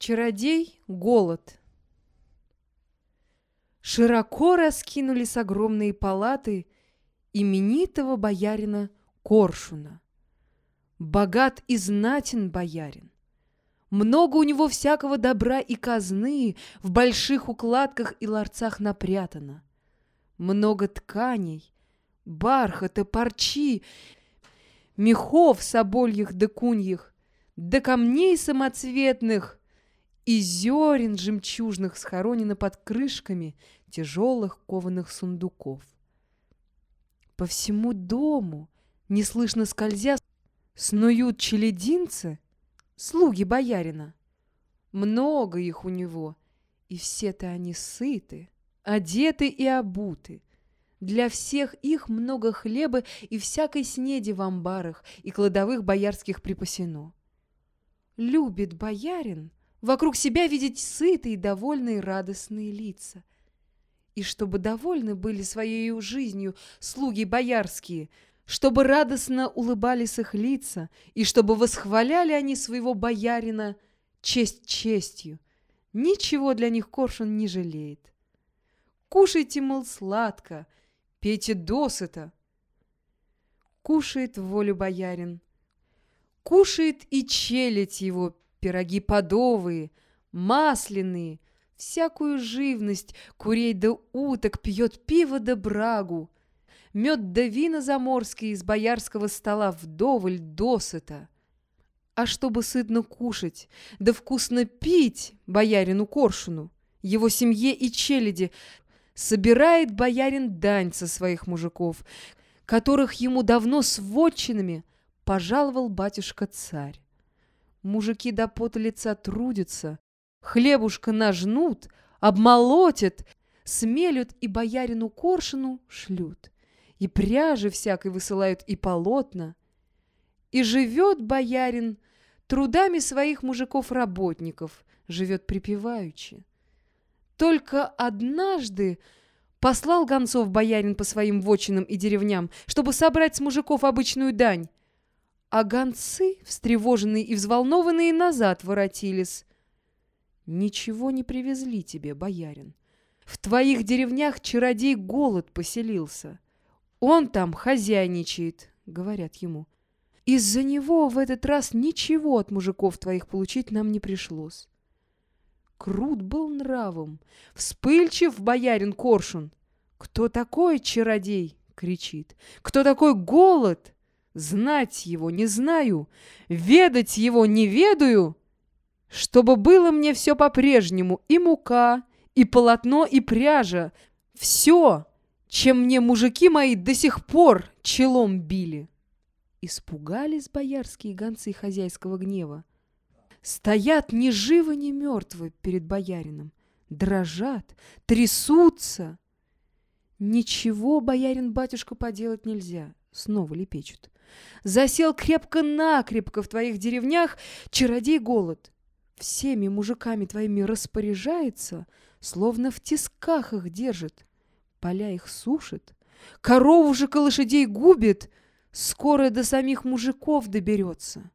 Чародей голод. Широко раскинулись огромные палаты именитого боярина Коршуна. Богат и знатен боярин. Много у него всякого добра и казны в больших укладках и ларцах напрятано. Много тканей, бархата, парчи, мехов собольих да куньих, да камней самоцветных, и зерен жемчужных схоронено под крышками тяжелых кованых сундуков. По всему дому, неслышно скользя, снуют челединцы, слуги боярина. Много их у него, и все-то они сыты, одеты и обуты. Для всех их много хлеба и всякой снеди в амбарах и кладовых боярских припасено. Любит боярин вокруг себя видеть сытые, довольные, радостные лица. И чтобы довольны были своей жизнью слуги боярские, чтобы радостно улыбались их лица, и чтобы восхваляли они своего боярина честь честью. Ничего для них Коршун не жалеет. Кушайте, мол, сладко, пейте досыта. Кушает волю боярин. Кушает и челядь его пироги подовые, масляные, всякую живность, курей да уток, пьет пиво да брагу, мед да вина заморские из боярского стола вдоволь досыта. А чтобы сытно кушать, да вкусно пить боярину Коршуну, его семье и челяди, собирает боярин дань со своих мужиков, которых ему давно с вотчинами пожаловал батюшка-царь. Мужики до пота лица трудятся, хлебушка нажнут, обмолотят, смелют и боярину Коршину шлют. И пряжи всякой высылают, и полотна. И живет боярин трудами своих мужиков-работников, живет припеваючи. Только однажды послал гонцов боярин по своим вотчинам и деревням, чтобы собрать с мужиков обычную дань, а гонцы, встревоженные и взволнованные, назад воротились. Ничего не привезли тебе, боярин. В твоих деревнях чародей голод поселился. Он там хозяйничает, говорят ему. Из-за него в этот раз ничего от мужиков твоих получить нам не пришлось. Крут был нравом, вспыльчив боярин Коршун. «Кто такой чародей?» — кричит. «Кто такой голод?» Знать его не знаю, ведать его не ведаю, чтобы было мне все по-прежнему, и мука, и полотно, и пряжа, все, чем мне мужики мои до сих пор челом били. Испугались боярские гонцы хозяйского гнева. Стоят ни живы, ни мертвы перед боярином, дрожат, трясутся. Ничего, боярин-батюшка, поделать нельзя, снова лепечут. Засел крепко-накрепко в твоих деревнях чародей голод. Всеми мужиками твоими распоряжается, словно в тисках их держит. Поля их сушит, корову же лошадей губит, скоро до самих мужиков доберется.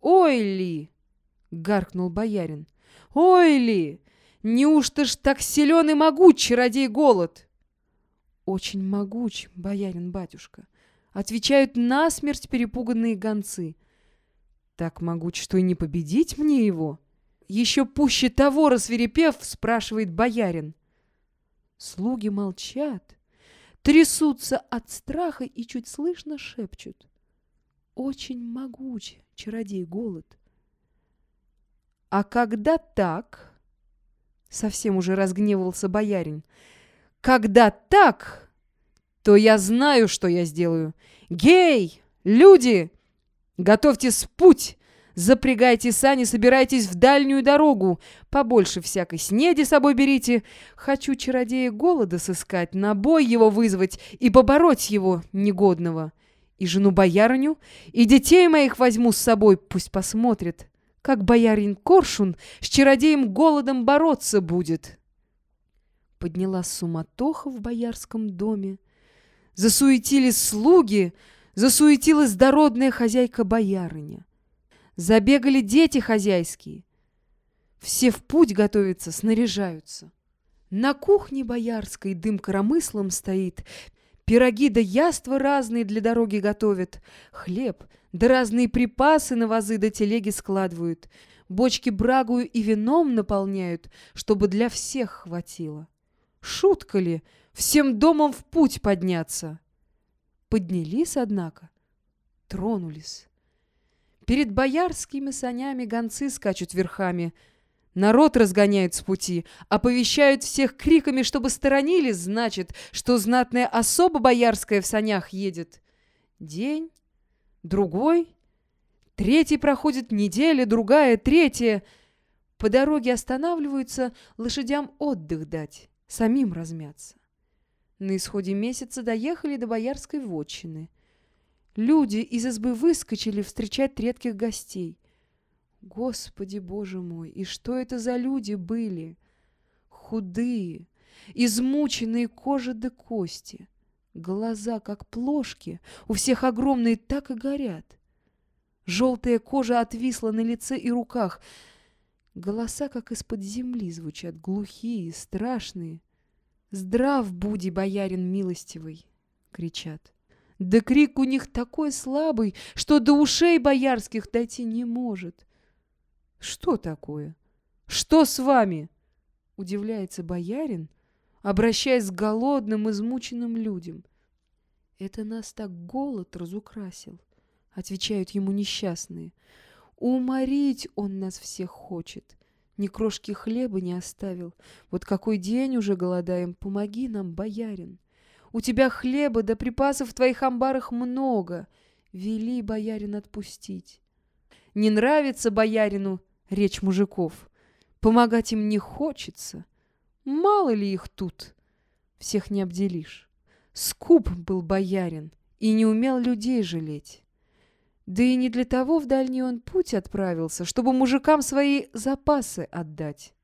«Ой ли!» — гаркнул боярин. «Ой ли! Неужто ж так силен и могуч чародей голод?» «Очень могуч, боярин-батюшка», отвечают насмерть перепуганные гонцы. Так могуч, что и не победить мне его. Еще пуще того рассверепев, спрашивает боярин. Слуги молчат, трясутся от страха и чуть слышно шепчут. Очень могуч чародей голод. А когда так, совсем уже разгневался боярин, когда так, то я знаю, что я сделаю. Гей! Люди! Готовьтесь путь! Запрягайте сани, собирайтесь в дальнюю дорогу. Побольше всякой снеди с собой берите. Хочу чародея голода сыскать, на бой его вызвать и побороть его негодного. И жену-боярыню, и детей моих возьму с собой, пусть посмотрят, как боярин Коршун с чародеем голодом бороться будет. Подняла суматоха в боярском доме. Засуетились слуги, засуетилась дородная хозяйка-боярыня. Забегали дети хозяйские. Все в путь готовятся, снаряжаются. На кухне боярской дым коромыслом стоит, Пироги да яства разные для дороги готовят, Хлеб да разные припасы на вазы да телеги складывают, Бочки брагую и вином наполняют, Чтобы для всех хватило. Шутка ли, всем домом в путь подняться? Поднялись, однако, тронулись. Перед боярскими санями гонцы скачут верхами — Народ разгоняют с пути, оповещают всех криками, чтобы сторонились, значит, что знатная особа боярская в санях едет. День, другой, третий проходит неделя, другая, третья. По дороге останавливаются лошадям отдых дать, самим размяться. На исходе месяца доехали до боярской вотчины. Люди из избы выскочили встречать редких гостей. Господи, Боже мой, и что это за люди были? Худые, измученные кожа до кости. Глаза, как плошки, у всех огромные, так и горят. Желтая кожа отвисла на лице и руках. Голоса, как из-под земли, звучат глухие, страшные. «Здрав буди, боярин милостивый!» — кричат. Да крик у них такой слабый, что до ушей боярских дойти не может. «Что такое? Что с вами?» — удивляется боярин, обращаясь к голодным, измученным людям. «Это нас так голод разукрасил», — отвечают ему несчастные. «Уморить он нас всех хочет. Ни крошки хлеба не оставил. Вот какой день уже голодаем, помоги нам, боярин. У тебя хлеба да припасов в твоих амбарах много. Вели, боярин, отпустить». Не нравится боярину речь мужиков. Помогать им не хочется. Мало ли их тут. Всех не обделишь. Скуп был боярин и не умел людей жалеть. Да и не для того в дальний он путь отправился, чтобы мужикам свои запасы отдать.